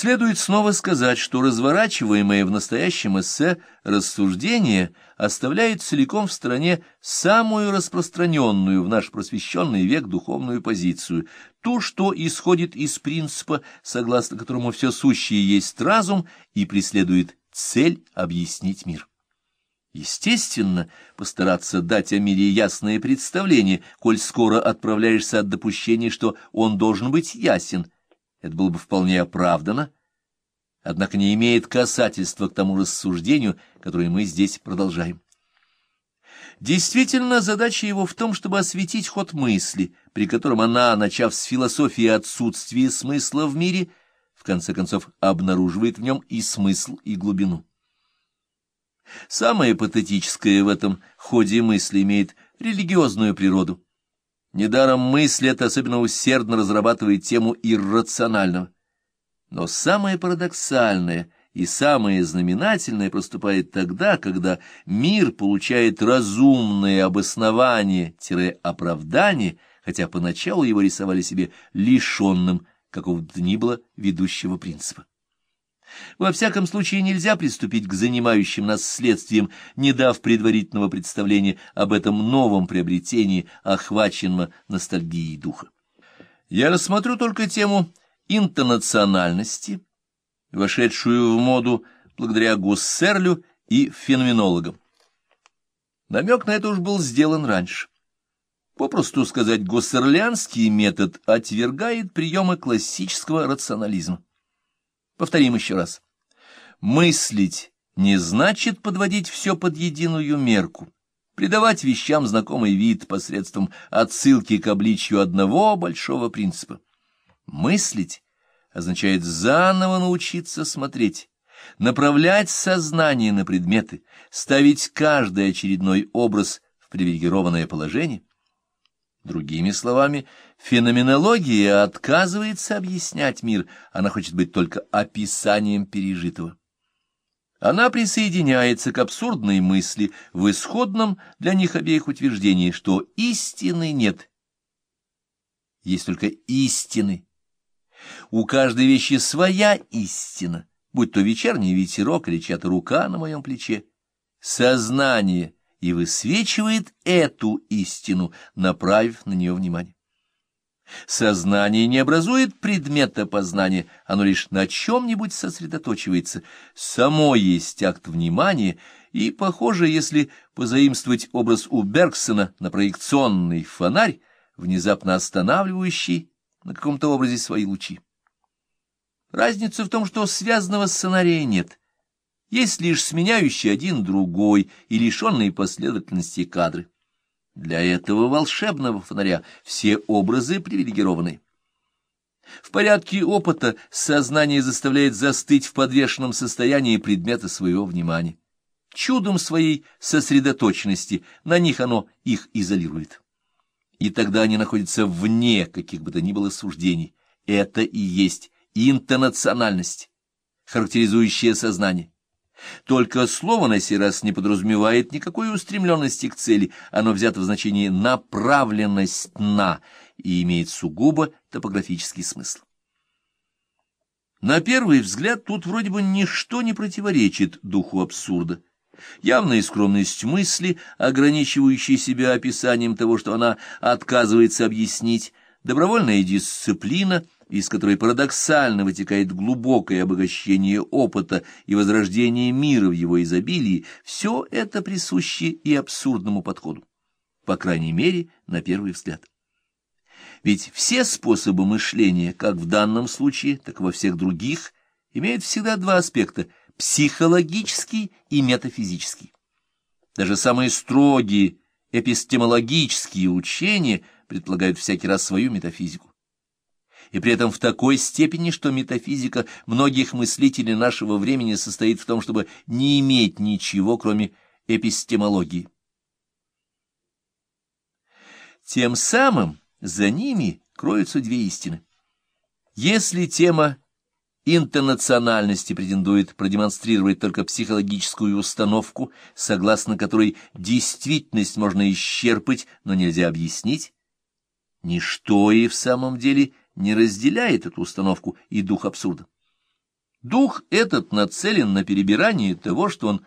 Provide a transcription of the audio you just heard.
Следует снова сказать, что разворачиваемое в настоящем эссе рассуждение оставляет целиком в стороне самую распространенную в наш просвещенный век духовную позицию, ту, что исходит из принципа, согласно которому все сущее есть разум и преследует цель объяснить мир. Естественно, постараться дать о мире ясное представление, коль скоро отправляешься от допущения, что он должен быть ясен – это было бы вполне оправдано, однако не имеет касательства к тому рассуждению, которое мы здесь продолжаем. Действительно, задача его в том, чтобы осветить ход мысли, при котором она, начав с философии отсутствия смысла в мире, в конце концов обнаруживает в нем и смысл, и глубину. Самое патетическое в этом ходе мысли имеет религиозную природу. Недаром мысль эта особенно усердно разрабатывает тему иррационального. Но самое парадоксальное и самое знаменательное проступает тогда, когда мир получает разумное обоснование-оправдание, хотя поначалу его рисовали себе лишенным какого-то ни было ведущего принципа. Во всяком случае, нельзя приступить к занимающим нас следствиям, не дав предварительного представления об этом новом приобретении, охваченного ностальгией духа. Я рассмотрю только тему интернациональности, вошедшую в моду благодаря Гуссерлю и феноменологам. Намек на это уж был сделан раньше. Попросту сказать, гуссерлянский метод отвергает приемы классического рационализма. Повторим еще раз. Мыслить не значит подводить все под единую мерку, придавать вещам знакомый вид посредством отсылки к обличью одного большого принципа. Мыслить означает заново научиться смотреть, направлять сознание на предметы, ставить каждый очередной образ в привилегированное положение. Другими словами, Феноменология отказывается объяснять мир, она хочет быть только описанием пережитого. Она присоединяется к абсурдной мысли в исходном для них обеих утверждении, что истины нет. Есть только истины. У каждой вещи своя истина, будь то вечерний ветерок или чья-то рука на моем плече. Сознание и высвечивает эту истину, направив на нее внимание. Сознание не образует предмета познания, оно лишь на чем-нибудь сосредоточивается. Само есть акт внимания, и, похоже, если позаимствовать образ у Бергсона на проекционный фонарь, внезапно останавливающий на каком-то образе свои лучи. Разница в том, что связанного сценария нет. Есть лишь сменяющий один другой и лишенные последовательности кадры. Для этого волшебного фонаря все образы привилегированы. В порядке опыта сознание заставляет застыть в подвешенном состоянии предмета своего внимания. Чудом своей сосредоточенности на них оно их изолирует. И тогда они находятся вне каких бы то ни было суждений. Это и есть интонациональность, характеризующая сознание. Только слово на сей раз не подразумевает никакой устремленности к цели, оно взято в значении «направленность на» и имеет сугубо топографический смысл. На первый взгляд тут вроде бы ничто не противоречит духу абсурда. Явная скромность мысли, ограничивающая себя описанием того, что она отказывается объяснить, добровольная дисциплина — из которой парадоксально вытекает глубокое обогащение опыта и возрождение мира в его изобилии, все это присуще и абсурдному подходу, по крайней мере, на первый взгляд. Ведь все способы мышления, как в данном случае, так и во всех других, имеют всегда два аспекта – психологический и метафизический. Даже самые строгие эпистемологические учения предполагают всякий раз свою метафизику и при этом в такой степени, что метафизика многих мыслителей нашего времени состоит в том, чтобы не иметь ничего, кроме эпистемологии. Тем самым за ними кроются две истины. Если тема интернациональности претендует продемонстрировать только психологическую установку, согласно которой действительность можно исчерпать, но нельзя объяснить, ничто и в самом деле не разделяет эту установку и дух абсурда. Дух этот нацелен на перебирание того, что он